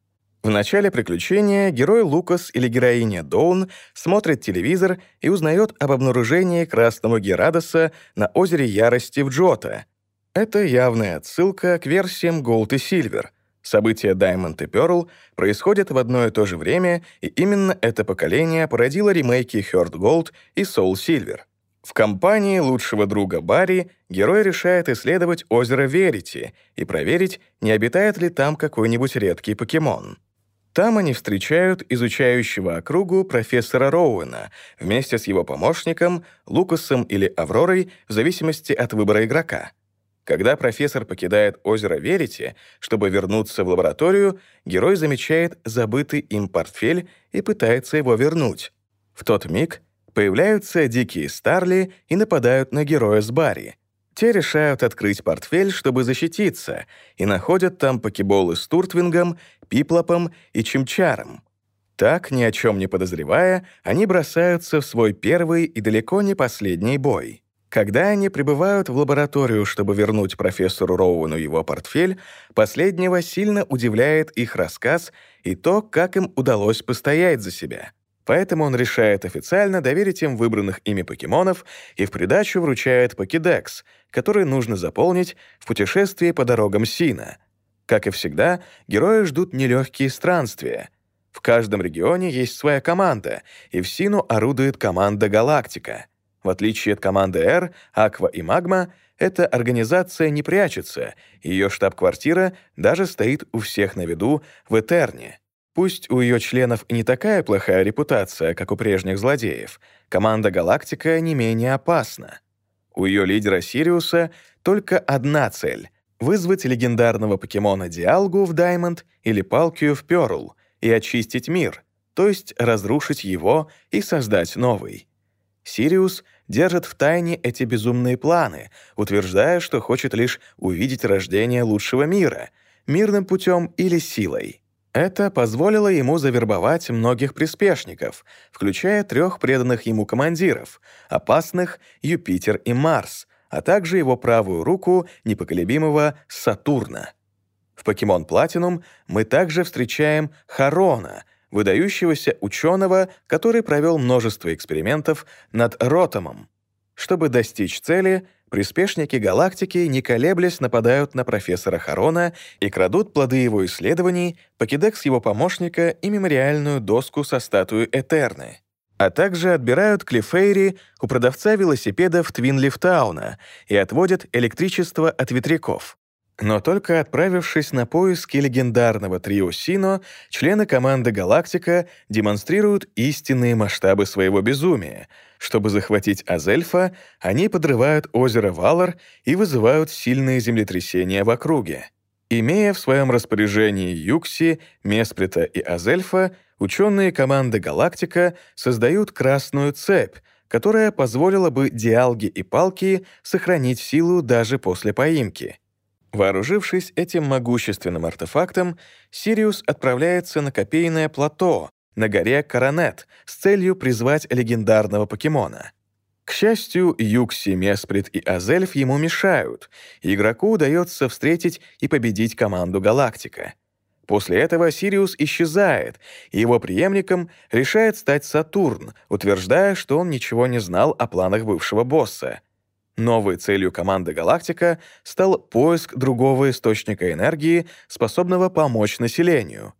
В начале приключения герой Лукас или героиня Доун смотрит телевизор и узнает об обнаружении красного Герадоса на озере Ярости в Джота. Это явная отсылка к версиям Gold и Silver — События Diamond и Pearl происходят в одно и то же время, и именно это поколение породило ремейки Heart Gold и Soul Silver. В компании лучшего друга Барри герой решает исследовать озеро Верити и проверить, не обитает ли там какой-нибудь редкий покемон. Там они встречают изучающего округу профессора Роуэна вместе с его помощником, Лукасом или Авророй, в зависимости от выбора игрока — когда профессор покидает озеро Верите, чтобы вернуться в лабораторию, герой замечает забытый им портфель и пытается его вернуть. В тот миг появляются дикие Старли и нападают на героя с Барри. Те решают открыть портфель, чтобы защититься, и находят там покеболы с Туртвингом, Пиплопом и Чимчаром. Так, ни о чем не подозревая, они бросаются в свой первый и далеко не последний бой. Когда они прибывают в лабораторию, чтобы вернуть профессору Роуэну его портфель, последнего сильно удивляет их рассказ и то, как им удалось постоять за себя. Поэтому он решает официально доверить им выбранных ими покемонов и в придачу вручает покедекс, который нужно заполнить в путешествии по дорогам Сина. Как и всегда, герои ждут нелегкие странствия. В каждом регионе есть своя команда, и в Сину орудует команда «Галактика». В отличие от команды «Р», «Аква» и «Магма», эта организация не прячется, ее штаб-квартира даже стоит у всех на виду в Этерне. Пусть у ее членов не такая плохая репутация, как у прежних злодеев, команда «Галактика» не менее опасна. У ее лидера Сириуса только одна цель — вызвать легендарного покемона Диалгу в Даймонд или Палкию в Пёрл и очистить мир, то есть разрушить его и создать новый. Сириус держит в тайне эти безумные планы, утверждая, что хочет лишь увидеть рождение лучшего мира, мирным путем или силой. Это позволило ему завербовать многих приспешников, включая трех преданных ему командиров, опасных Юпитер и Марс, а также его правую руку непоколебимого Сатурна. В Покемон Платинум мы также встречаем Харона, выдающегося ученого, который провел множество экспериментов над Ротомом. Чтобы достичь цели, приспешники галактики, не колеблясь, нападают на профессора Харона и крадут плоды его исследований, покидекс его помощника и мемориальную доску со статуей Этерны а также отбирают Клифейри у продавца велосипедов Твинлифтауна и отводят электричество от ветряков. Но только отправившись на поиски легендарного трио Сино, члены команды «Галактика» демонстрируют истинные масштабы своего безумия. Чтобы захватить Азельфа, они подрывают озеро Валар и вызывают сильные землетрясения в округе. Имея в своем распоряжении Юкси, Месприта и Азельфа, ученые команды «Галактика» создают красную цепь, которая позволила бы Диалге и Палкии сохранить силу даже после поимки. Вооружившись этим могущественным артефактом, Сириус отправляется на копейное плато на горе Коронет с целью призвать легендарного покемона. К счастью, Юкси, Месприт и Азельф ему мешают, игроку удается встретить и победить команду Галактика. После этого Сириус исчезает, и его преемником решает стать Сатурн, утверждая, что он ничего не знал о планах бывшего босса — Новой целью команды «Галактика» стал поиск другого источника энергии, способного помочь населению.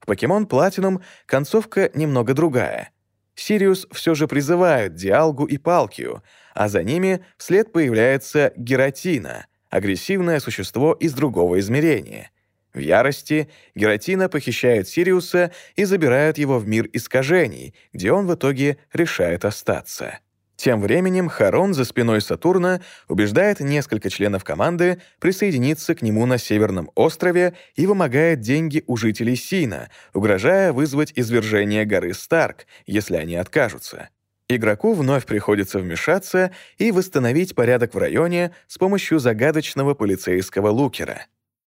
В «Покемон Платинум» концовка немного другая. Сириус все же призывает Диалгу и Палкию, а за ними вслед появляется Гератина, агрессивное существо из другого измерения. В ярости Гератина похищает Сириуса и забирает его в мир искажений, где он в итоге решает остаться. Тем временем Харон за спиной Сатурна убеждает несколько членов команды присоединиться к нему на Северном острове и вымогает деньги у жителей Сина, угрожая вызвать извержение горы Старк, если они откажутся. Игроку вновь приходится вмешаться и восстановить порядок в районе с помощью загадочного полицейского лукера —